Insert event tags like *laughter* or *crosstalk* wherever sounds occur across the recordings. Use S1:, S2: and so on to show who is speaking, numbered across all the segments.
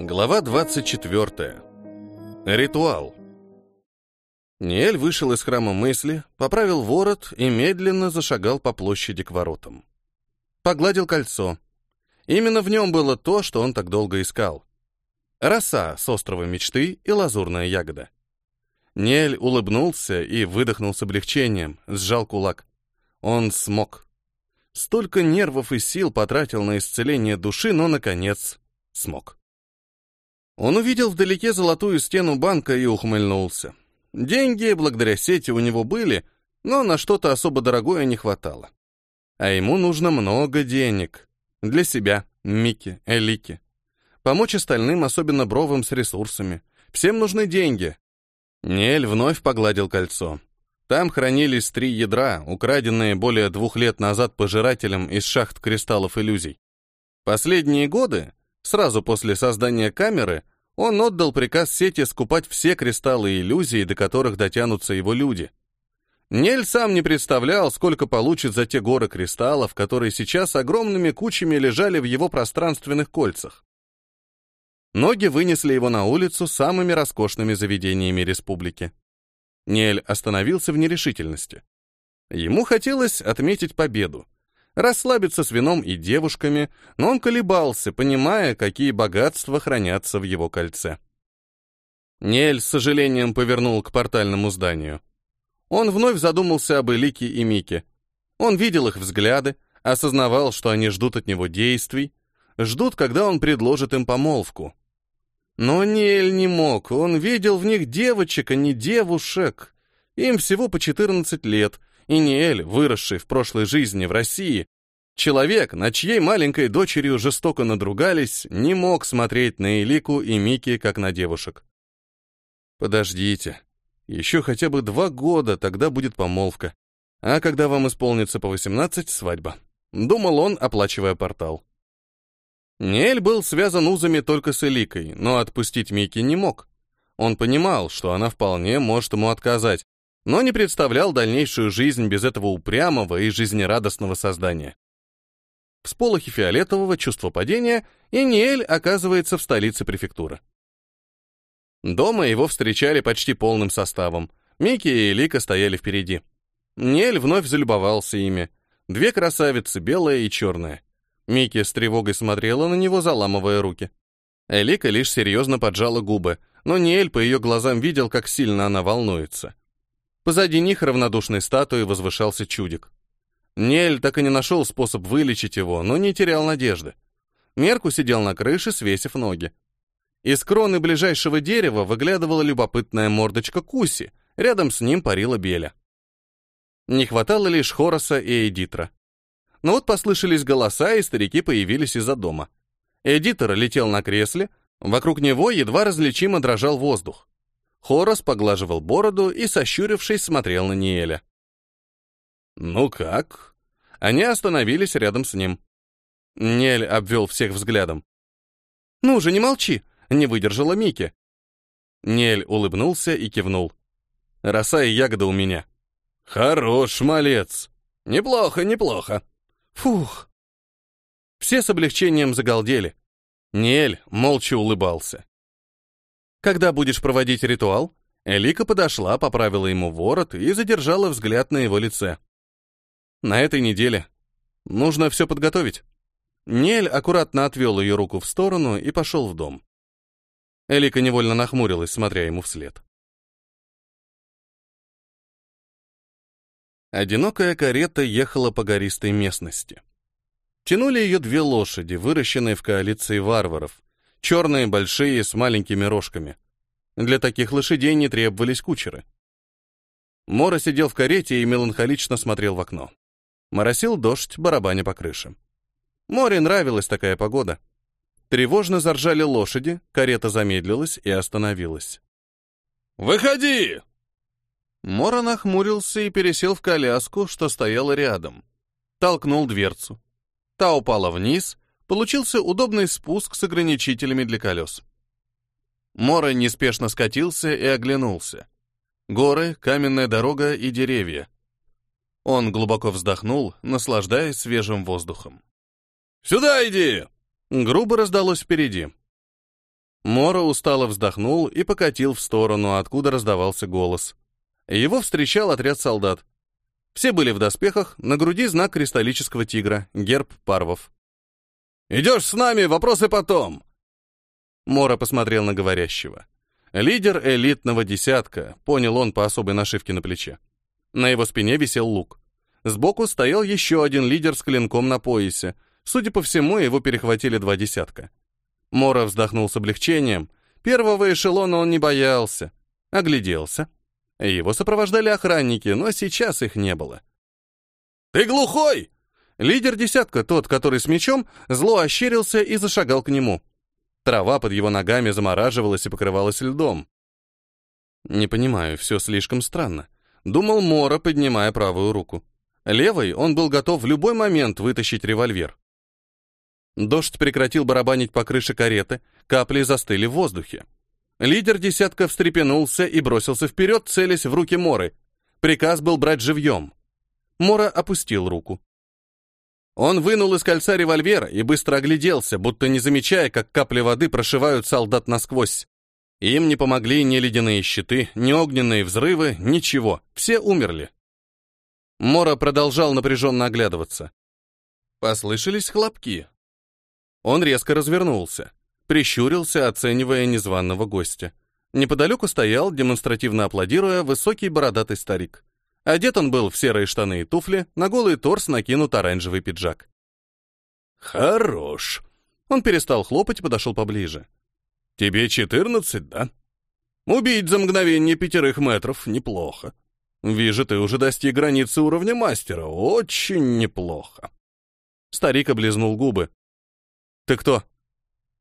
S1: Глава 24. Ритуал. Ниэль вышел из храма мысли, поправил ворот и медленно зашагал по площади к воротам. Погладил кольцо. Именно в нем было то, что он так долго искал. Роса с острова мечты и лазурная ягода. Ниэль улыбнулся и выдохнул с облегчением, сжал кулак. Он смог. Столько нервов и сил потратил на исцеление души, но, наконец, смог. Он увидел вдалеке золотую стену банка и ухмыльнулся. Деньги, благодаря сети, у него были, но на что-то особо дорогое не хватало. А ему нужно много денег. Для себя, Мики, Элики. Помочь остальным, особенно бровым, с ресурсами. Всем нужны деньги. Нель вновь погладил кольцо. Там хранились три ядра, украденные более двух лет назад пожирателем из шахт кристаллов иллюзий. Последние годы Сразу после создания камеры он отдал приказ сети скупать все кристаллы иллюзий, до которых дотянутся его люди. Нель сам не представлял, сколько получит за те горы кристаллов, которые сейчас огромными кучами лежали в его пространственных кольцах. Ноги вынесли его на улицу самыми роскошными заведениями республики. Нель остановился в нерешительности. Ему хотелось отметить победу, расслабиться с вином и девушками, но он колебался, понимая, какие богатства хранятся в его кольце. Нель с сожалением повернул к портальному зданию. Он вновь задумался об Элике и Мике. Он видел их взгляды, осознавал, что они ждут от него действий, ждут, когда он предложит им помолвку. Но Нель не мог, он видел в них девочек, а не девушек. Им всего по 14 лет, и Ниэль, выросший в прошлой жизни в России, человек, на чьей маленькой дочерью жестоко надругались, не мог смотреть на Элику и Мики как на девушек. «Подождите. Еще хотя бы два года, тогда будет помолвка. А когда вам исполнится по 18, свадьба», — думал он, оплачивая портал. Ниэль был связан узами только с Эликой, но отпустить Мики не мог. Он понимал, что она вполне может ему отказать, но не представлял дальнейшую жизнь без этого упрямого и жизнерадостного создания. В сполохе фиолетового чувства падения Иниэль оказывается в столице префектуры. Дома его встречали почти полным составом. Микки и Элика стояли впереди. Нель вновь залюбовался ими. Две красавицы, белая и черная. Микки с тревогой смотрела на него, заламывая руки. Элика лишь серьезно поджала губы, но Ниэль по ее глазам видел, как сильно она волнуется. Позади них равнодушной статуей возвышался чудик. Нель так и не нашел способ вылечить его, но не терял надежды. Мерку сидел на крыше, свесив ноги. Из кроны ближайшего дерева выглядывала любопытная мордочка Куси, рядом с ним парила Беля. Не хватало лишь Хороса и Эдитра. Но вот послышались голоса, и старики появились из-за дома. Эдитор летел на кресле, вокруг него едва различимо дрожал воздух. Хорос поглаживал бороду и, сощурившись, смотрел на Ниэля. «Ну как?» Они остановились рядом с ним. Ниэль обвел всех взглядом. «Ну же, не молчи!» — не выдержала Мики. Ниэль улыбнулся и кивнул. «Роса и ягода у меня». «Хорош, малец! Неплохо, неплохо!» «Фух!» Все с облегчением загалдели. Ниэль молча улыбался. Когда будешь проводить ритуал?» Элика подошла, поправила ему ворот и задержала взгляд на его лице. «На этой неделе. Нужно все подготовить». Нель аккуратно отвел ее руку в сторону и пошел в дом. Элика невольно нахмурилась, смотря ему вслед. Одинокая карета ехала по гористой местности. Тянули ее две лошади, выращенные в коалиции варваров, черные, большие, с маленькими рожками. Для таких лошадей не требовались кучеры. Мора сидел в карете и меланхолично смотрел в окно. Моросил дождь, барабаня по крыше. Море нравилась такая погода. Тревожно заржали лошади, карета замедлилась и остановилась.
S2: «Выходи!»
S1: Мора нахмурился и пересел в коляску, что стояла рядом. Толкнул дверцу. Та упала вниз, получился удобный спуск с ограничителями для колес. Мора неспешно скатился и оглянулся. Горы, каменная дорога и деревья. Он глубоко вздохнул, наслаждаясь свежим воздухом.
S2: «Сюда иди!»
S1: Грубо раздалось впереди. Мора устало вздохнул и покатил в сторону, откуда раздавался голос. Его встречал отряд солдат. Все были в доспехах, на груди знак кристаллического тигра, герб парвов.
S2: «Идешь с нами, вопросы потом!»
S1: Мора посмотрел на говорящего. Лидер элитного десятка, понял он по особой нашивке на плече. На его спине висел лук. Сбоку стоял еще один лидер с клинком на поясе. Судя по всему, его перехватили два десятка. Мора вздохнул с облегчением. Первого эшелона он не боялся. Огляделся. Его сопровождали охранники, но сейчас их не было.
S2: «Ты глухой!»
S1: Лидер десятка, тот, который с мечом, зло ощерился и зашагал к нему. Трава под его ногами замораживалась и покрывалась льдом. «Не понимаю, все слишком странно», — думал Мора, поднимая правую руку. Левой он был готов в любой момент вытащить револьвер. Дождь прекратил барабанить по крыше кареты, капли застыли в воздухе. Лидер десятка встрепенулся и бросился вперед, целясь в руки Моры. Приказ был брать живьем. Мора опустил руку. Он вынул из кольца револьвер и быстро огляделся, будто не замечая, как капли воды прошивают солдат насквозь. Им не помогли ни ледяные щиты, ни огненные взрывы, ничего. Все умерли. Мора продолжал напряженно оглядываться. Послышались хлопки. Он резко развернулся, прищурился, оценивая незваного гостя. Неподалеку стоял, демонстративно аплодируя, высокий бородатый старик. Одет он был в серые штаны и туфли, на голый торс накинут оранжевый пиджак.
S2: «Хорош!»
S1: Он перестал хлопать и подошел поближе.
S2: «Тебе четырнадцать, да? Убить за мгновение пятерых метров неплохо. Вижу, ты уже достиг границы уровня мастера. Очень неплохо».
S1: Старик облизнул губы. «Ты кто?»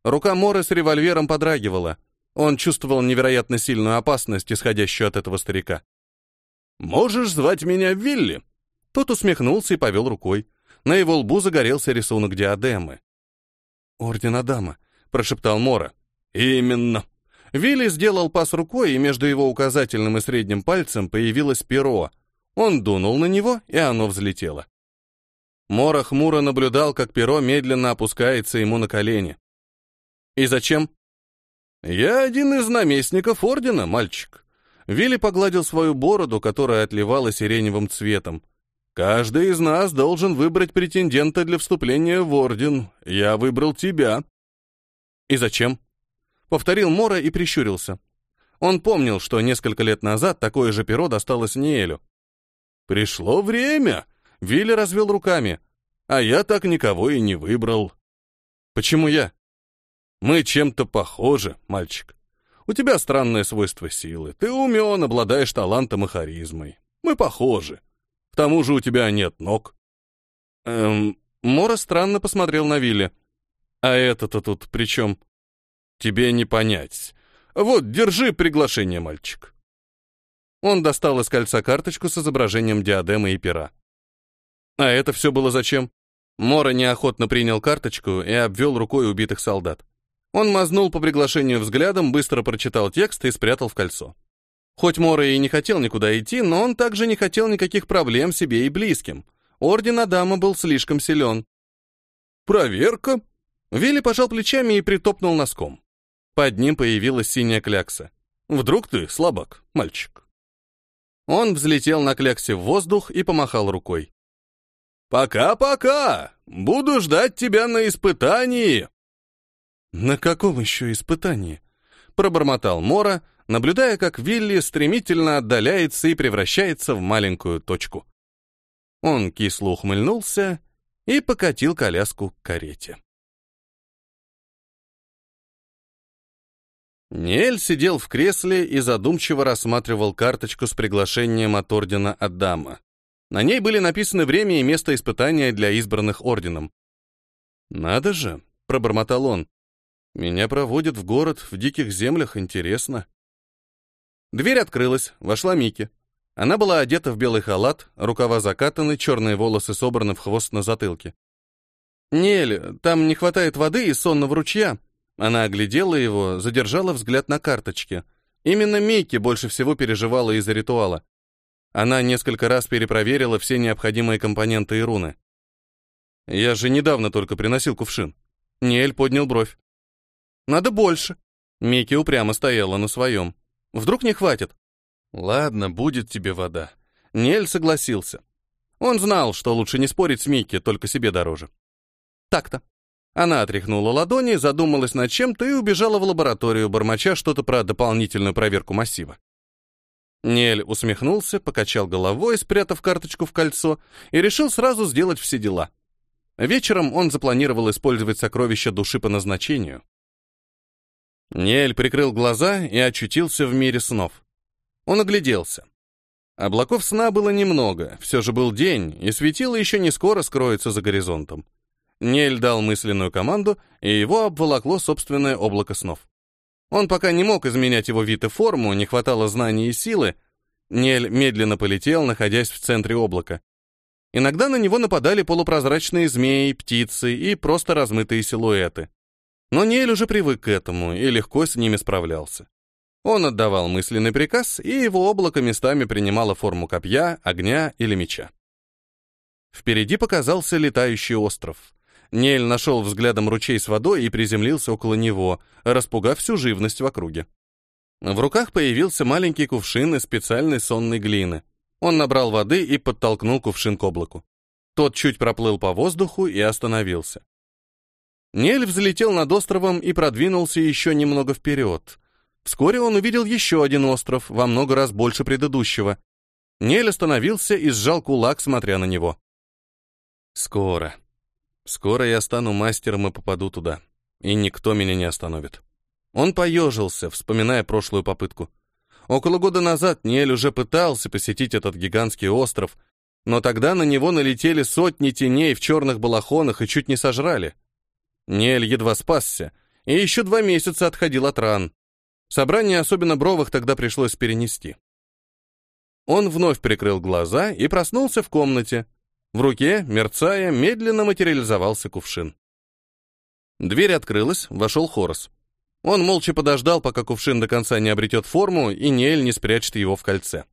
S1: Рука Мора с револьвером подрагивала. Он чувствовал невероятно сильную опасность, исходящую от этого старика.
S2: «Можешь звать меня Вилли?»
S1: Тот усмехнулся и повел рукой. На его лбу загорелся рисунок диадемы. «Орден Адама», — прошептал Мора.
S2: «Именно».
S1: Вилли сделал пас рукой, и между его указательным и средним пальцем появилось перо. Он дунул на него, и оно взлетело. Мора хмуро наблюдал, как перо медленно опускается ему на колени. «И зачем?»
S2: «Я один из наместников ордена, мальчик».
S1: Вилли погладил свою бороду, которая отливала сиреневым цветом.
S2: «Каждый из нас должен выбрать претендента для вступления в орден. Я выбрал тебя».
S1: «И зачем?» Повторил Мора и прищурился. Он помнил, что несколько лет назад такое же перо досталось Ниэлю.
S2: «Пришло время!» Вилли развел руками. А я так никого и не выбрал.
S1: Почему я?
S2: Мы чем-то похожи, мальчик. У тебя странное свойство силы. Ты умен, обладаешь талантом и харизмой. Мы похожи. К тому же у тебя нет ног.
S1: Эм, Мора странно посмотрел на Вилли. А это-то тут при чем?
S2: Тебе не понять. Вот, держи приглашение, мальчик.
S1: Он достал из кольца карточку с изображением диадемы и пера. А это все было зачем? Мора неохотно принял карточку и обвел рукой убитых солдат. Он мазнул по приглашению взглядом, быстро прочитал текст и спрятал в кольцо. Хоть Мора и не хотел никуда идти, но он также не хотел никаких проблем себе и близким. Орден Адама был слишком силен.
S2: «Проверка?»
S1: Вилли пожал плечами и притопнул носком. Под ним появилась синяя клякса.
S2: «Вдруг ты слабак, мальчик?»
S1: Он взлетел на кляксе в воздух и помахал рукой.
S2: «Пока-пока! Буду ждать тебя на испытании!»
S1: «На каком еще испытании?» — пробормотал Мора, наблюдая, как Вилли стремительно отдаляется и превращается в маленькую точку. Он кисло ухмыльнулся и покатил коляску к карете. Ниэль сидел в кресле и задумчиво рассматривал карточку с приглашением от ордена Адама. На ней были написаны время и место испытания для избранных орденом. «Надо же», — пробормотал он, — «меня проводят в город в диких землях, интересно». Дверь открылась, вошла Мики. Она была одета в белый халат, рукава закатаны, черные волосы собраны в хвост на затылке. «Нель, там не хватает воды и сонного ручья». Она оглядела его, задержала взгляд на карточке. Именно Микки больше всего переживала из-за ритуала. Она несколько раз перепроверила все необходимые компоненты и руны. «Я же недавно только приносил кувшин». Ниэль поднял бровь. «Надо больше». Микки упрямо стояла на своем. Вдруг не хватит? Ладно, будет тебе вода. Нель согласился. Он знал, что лучше не спорить с Микки, только себе дороже. Так-то. Она отряхнула ладони, задумалась над чем-то и убежала в лабораторию, бормоча что-то про дополнительную проверку массива. Нель усмехнулся, покачал головой, спрятав карточку в кольцо, и решил сразу сделать все дела. Вечером он запланировал использовать сокровища души по назначению. Нель прикрыл глаза и очутился в мире снов. Он огляделся. Облаков сна было немного, все же был день, и светило еще не скоро скроется за горизонтом. Нель дал мысленную команду, и его обволокло собственное облако снов. Он пока не мог изменять его вид и форму, не хватало знаний и силы. Нель медленно полетел, находясь в центре облака. Иногда на него нападали полупрозрачные змеи, птицы и просто размытые силуэты. Но Нель уже привык к этому и легко с ними справлялся. Он отдавал мысленный приказ, и его облако местами принимало форму копья, огня или меча. Впереди показался летающий остров. Нель нашел взглядом ручей с водой и приземлился около него, распугав всю живность в округе. В руках появился маленький кувшин из специальной сонной глины. Он набрал воды и подтолкнул кувшин к облаку. Тот чуть проплыл по воздуху и остановился. Нель взлетел над островом и продвинулся еще немного вперед. Вскоре он увидел еще один остров, во много раз больше предыдущего. Нель остановился и сжал кулак, смотря на него. «Скоро», Скоро я стану мастером и попаду туда, и никто меня не остановит. Он поежился, вспоминая прошлую попытку. Около года назад Ниэль уже пытался посетить этот гигантский остров, но тогда на него налетели сотни теней в черных балахонах и чуть не сожрали. Ниэль едва спасся, и еще два месяца отходил от ран. Собрание особенно бровых тогда пришлось перенести. Он вновь прикрыл глаза и проснулся в комнате, в руке, мерцая, медленно материализовался кувшин. Дверь открылась, вошел Хорос. Он молча подождал, пока кувшин до конца не обретет форму, и Ниэль не спрячет его в кольце.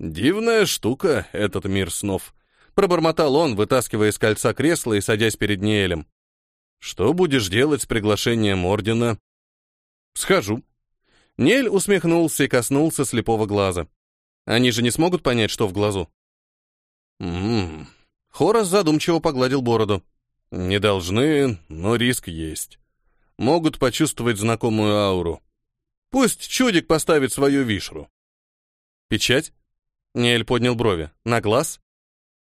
S1: «Дивная штука, этот мир снов», — пробормотал он, вытаскивая из кольца кресло и садясь перед Ниэлем. «Что будешь делать с приглашением Ордена?» «Схожу». Ниэль усмехнулся и коснулся слепого глаза. «Они же не смогут понять, что в глазу?» «М-м-м». Хорас задумчиво погладил бороду. «Не должны, но риск есть. Могут почувствовать знакомую ауру. Пусть чудик поставит свою вишру». «Печать?» Ниэль поднял брови. «На глаз?»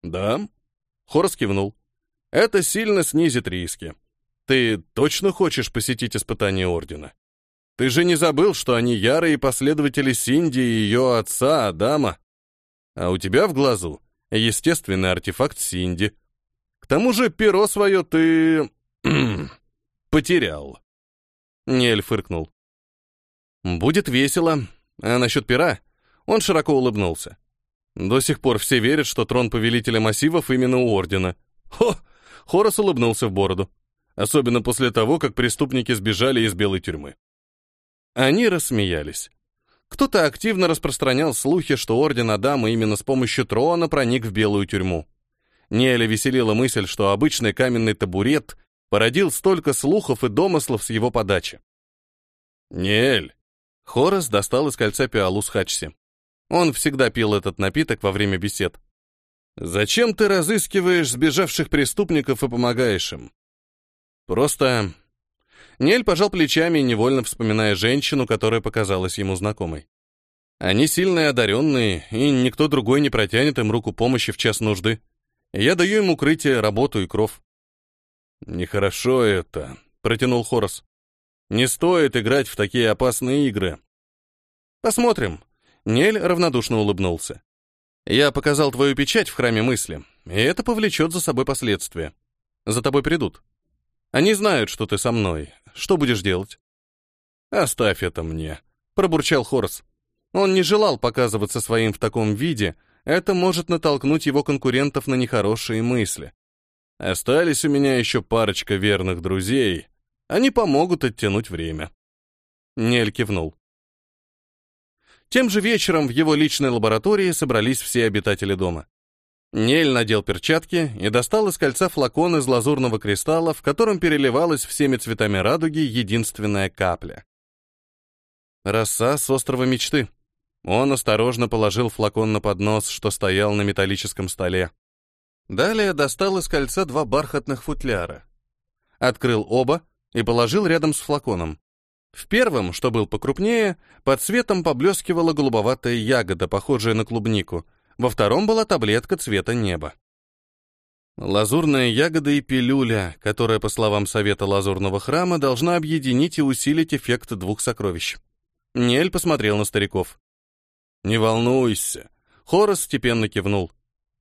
S1: «Да». Хорас кивнул. «Это сильно снизит риски. Ты точно хочешь посетить испытание Ордена? Ты же не забыл, что они ярые последователи Синди и ее отца, Адама? А у тебя в глазу естественный артефакт Синди. К тому же перо свое ты... *clears throat* потерял. Нель фыркнул. «Будет весело. А насчет пера?» Он широко улыбнулся. «До сих пор все верят, что трон повелителя массивов именно у Ордена». «Хо!» Хорос улыбнулся в бороду. Особенно после того, как преступники сбежали из белой тюрьмы. Они рассмеялись. Кто-то активно распространял слухи, что Орден Адама именно с помощью трона проник в белую тюрьму. Неля веселила мысль, что обычный каменный табурет породил столько слухов и домыслов с его подачи. «Нель!» Хорас достал из кольца пиалу с хачси. Он всегда пил этот напиток во время бесед. «Зачем ты разыскиваешь сбежавших преступников и помогаешь им?» «Просто Нель пожал плечами, невольно вспоминая женщину, которая показалась ему знакомой. Они сильные, одаренные, и никто другой не протянет им руку помощи в час нужды. Я даю им укрытие, работу и кров. «Нехорошо это», — протянул Хорос. «Не стоит играть в такие опасные игры». «Посмотрим». Нель равнодушно улыбнулся. «Я показал твою печать в храме мысли, и это повлечет за собой последствия. За тобой придут. Они знают, что ты со мной, что будешь делать?» «Оставь это мне», — пробурчал Хорс. Он не желал показываться своим в таком виде, это может натолкнуть его конкурентов на нехорошие мысли. Остались у меня еще парочка верных друзей. Они помогут оттянуть время. Нель кивнул. Тем же вечером в его личной лаборатории собрались все обитатели дома. Нель надел перчатки и достал из кольца флакон из лазурного кристалла, в котором переливалась всеми цветами радуги единственная капля. Роса с острова мечты. Он осторожно положил флакон на поднос, что стоял на металлическом столе. Далее достал из кольца два бархатных футляра. Открыл оба и положил рядом с флаконом. В первом, что был покрупнее, под цветом поблескивала голубоватая ягода, похожая на клубнику. Во втором была таблетка цвета неба. Лазурная ягода и пилюля, которая, по словам Совета Лазурного храма, должна объединить и усилить эффект двух сокровищ. Нель посмотрел на стариков. «Не волнуйся», — Хорос степенно кивнул.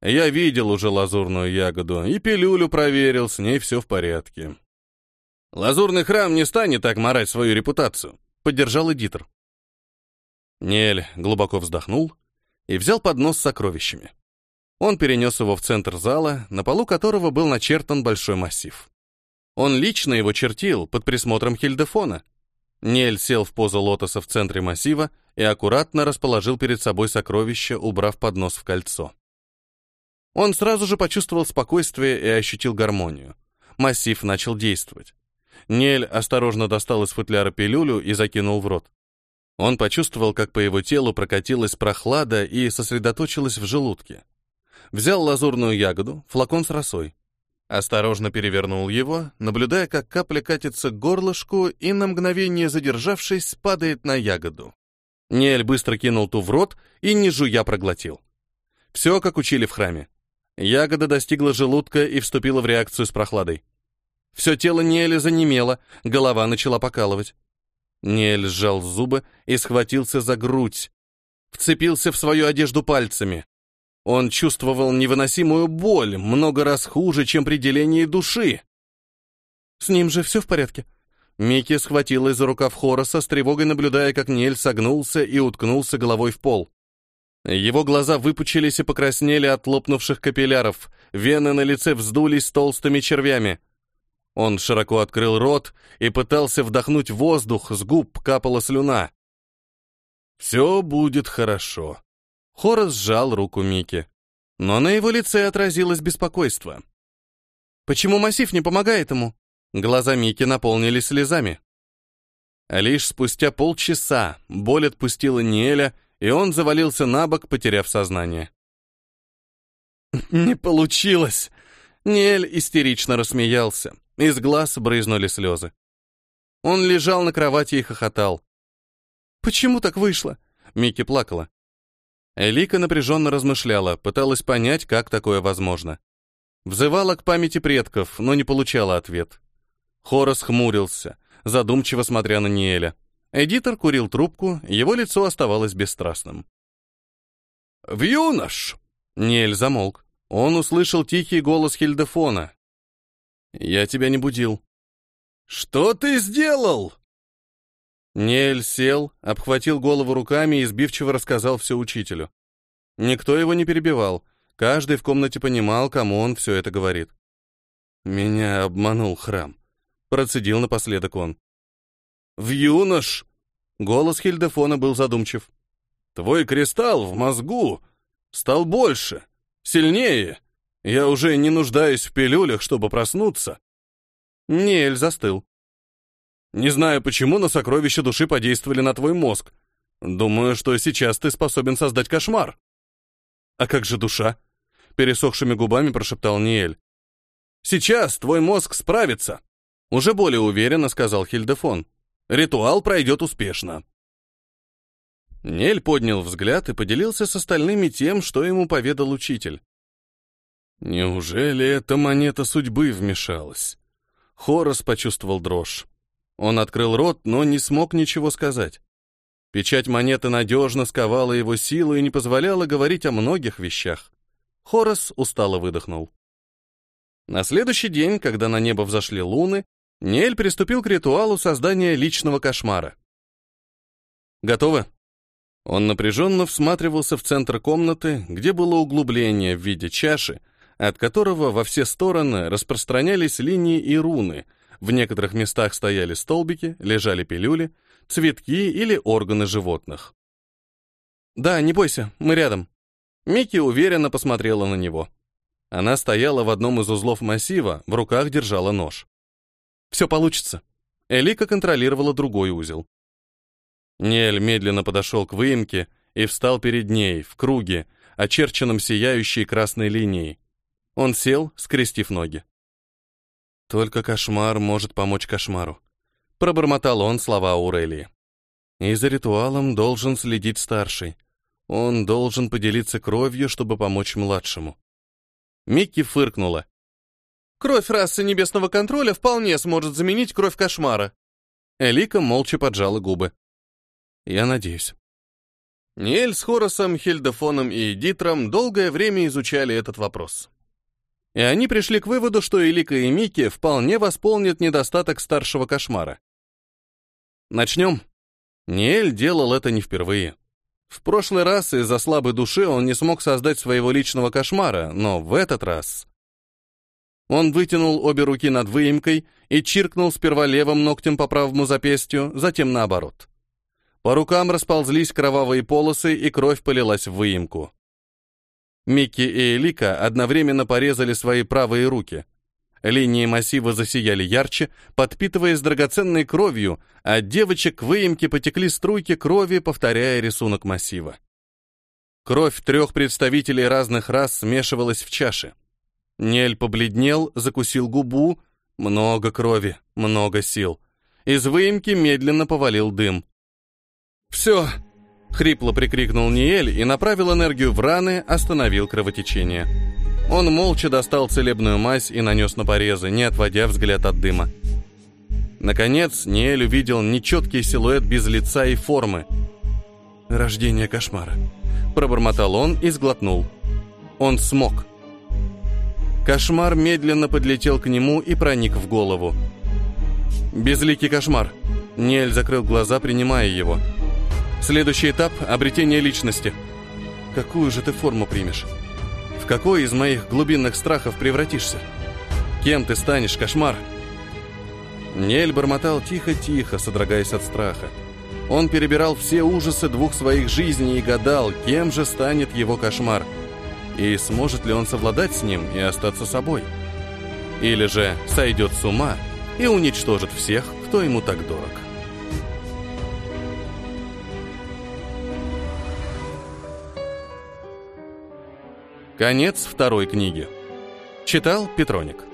S1: «Я видел уже лазурную ягоду и пилюлю проверил, с ней все в порядке». «Лазурный храм не станет так морать свою репутацию», — поддержал эдитор. Нель глубоко вздохнул и взял поднос с сокровищами. Он перенес его в центр зала, на полу которого был начертан большой массив. Он лично его чертил под присмотром Хильдефона. Нель сел в позу лотоса в центре массива и аккуратно расположил перед собой сокровище, убрав поднос в кольцо. Он сразу же почувствовал спокойствие и ощутил гармонию. Массив начал действовать. Нель осторожно достал из футляра пилюлю и закинул в рот. Он почувствовал, как по его телу прокатилась прохлада и сосредоточилась в желудке. Взял лазурную ягоду, флакон с росой. Осторожно перевернул его, наблюдая, как капля катится к горлышку и, на мгновение задержавшись, падает на ягоду. Нель быстро кинул ту в рот и, не жуя, проглотил. Все, как учили в храме. Ягода достигла желудка и вступила в реакцию с прохладой. Все тело Неэля занемело, голова начала покалывать. Неэль сжал зубы и схватился за грудь. Вцепился в свою одежду пальцами. Он чувствовал невыносимую боль, много раз хуже, чем при делении души. «С ним же все в порядке?» Микки схватила за рукав Хороса, с тревогой наблюдая, как Нель согнулся и уткнулся головой в пол. Его глаза выпучились и покраснели от лопнувших капилляров, вены на лице вздулись толстыми червями. Он широко открыл рот и пытался вдохнуть воздух, с губ капала слюна. «Все будет хорошо», Хорас сжал руку Мики. Но на его лице отразилось беспокойство. «Почему массив не помогает ему?» Глаза Мики наполнились слезами. Лишь спустя полчаса боль отпустила Ниэля, и он завалился на бок, потеряв сознание. «Не получилось!» Ниэль истерично рассмеялся. Из глаз брызнули слезы. Он лежал на кровати и хохотал. «Почему так вышло?» Микки плакала. Элика напряженно размышляла, пыталась понять, как такое возможно. Взывала к памяти предков, но не получала ответ. Хорос хмурился, задумчиво смотря на Ниэля. Эдитор курил трубку, его лицо оставалось бесстрастным. «В юнош!» Ниэль замолк. Он услышал тихий голос Хильдефона. «Я тебя не будил». «Что ты сделал?» Нель сел, обхватил голову руками и сбивчиво рассказал все учителю. Никто его не перебивал, каждый в комнате понимал, кому он все это говорит. «Меня обманул храм», — процедил напоследок он. «В юнош!» — голос Хильдефона был задумчив. «Твой кристалл в мозгу стал больше, сильнее. Я уже не нуждаюсь в пилюлях, чтобы проснуться». Нель застыл. Не знаю почему, но сокровища души подействовали на твой мозг. Думаю, что сейчас ты способен создать кошмар. А как же душа? Пересохшими губами прошептал Ниэль. Сейчас твой мозг справится. Уже более уверенно сказал Хильдефон. Ритуал пройдет успешно. Нель поднял взгляд и поделился с остальными тем, что ему поведал учитель. Неужели эта монета судьбы вмешалась? Хорос почувствовал дрожь. Он открыл рот, но не смог ничего сказать. Печать монеты надежно сковала его силу и не позволяла говорить о многих вещах. Хорос устало выдохнул. На следующий день, когда на небо взошли луны, Нель приступил к ритуалу создания личного кошмара. «Готовы?» Он напряженно всматривался в центр комнаты, где было углубление в виде чаши, от которого во все стороны распространялись линии и руны — в некоторых местах стояли столбики, лежали пилюли, цветки или органы животных. «Да, не бойся, мы рядом». Микки уверенно посмотрела на него. Она стояла в одном из узлов массива, в руках держала нож. «Все получится». Элика контролировала другой узел. Нель медленно подошел к выемке и встал перед ней, в круге, очерченном сияющей красной линией. Он сел, скрестив ноги. «Только кошмар может помочь кошмару», — пробормотал он слова Аурелии. «И за ритуалом должен следить старший. Он должен поделиться кровью, чтобы помочь младшему». Микки фыркнула. «Кровь расы небесного контроля вполне сможет заменить кровь кошмара». Элика молча поджала губы. Я надеюсь. Ниэль с Хоросом, Хильдефоном и Дитром долгое время изучали этот вопрос. И они пришли к выводу, что Элика и Мики вполне восполнят недостаток старшего кошмара. Начнем. Ниэль делал это не впервые. В прошлый раз из-за слабой души он не смог создать своего личного кошмара, но в этот раз... Он вытянул обе руки над выемкой и чиркнул сперва левым ногтем по правому запястью, затем наоборот. По рукам расползлись кровавые полосы, и кровь полилась в выемку. Микки и Элика одновременно порезали свои правые руки. Линии массива засияли ярче, подпитываясь драгоценной кровью, а девочек к выемке потекли струйки крови, повторяя рисунок массива. Кровь трех представителей разных рас смешивалась в чаше. Нель побледнел, закусил губу. Много крови, много сил. Из выемки медленно повалил дым. «Все!» — хрипло прикрикнул Ниэль и направил энергию в раны, остановил кровотечение. Он молча достал целебную мазь и нанес на порезы, не отводя взгляд от дыма. Наконец, Ниэль увидел нечеткий силуэт без лица и формы. «Рождение кошмара», — пробормотал он и сглотнул. Он смог. Кошмар медленно подлетел к нему и проник в голову. «Безликий кошмар». Ниэль закрыл глаза, принимая его. Следующий этап — обретение личности. Какую же ты форму примешь? В какой из моих глубинных страхов превратишься? Кем ты станешь, кошмар? Нель бормотал тихо-тихо, содрогаясь от страха. Он перебирал все ужасы двух своих жизней и гадал, кем же станет его кошмар. И сможет ли он совладать с ним и остаться собой? Или же сойдет с ума и уничтожит всех, кто ему так дорог. Конец второй книги. Читал Петроник.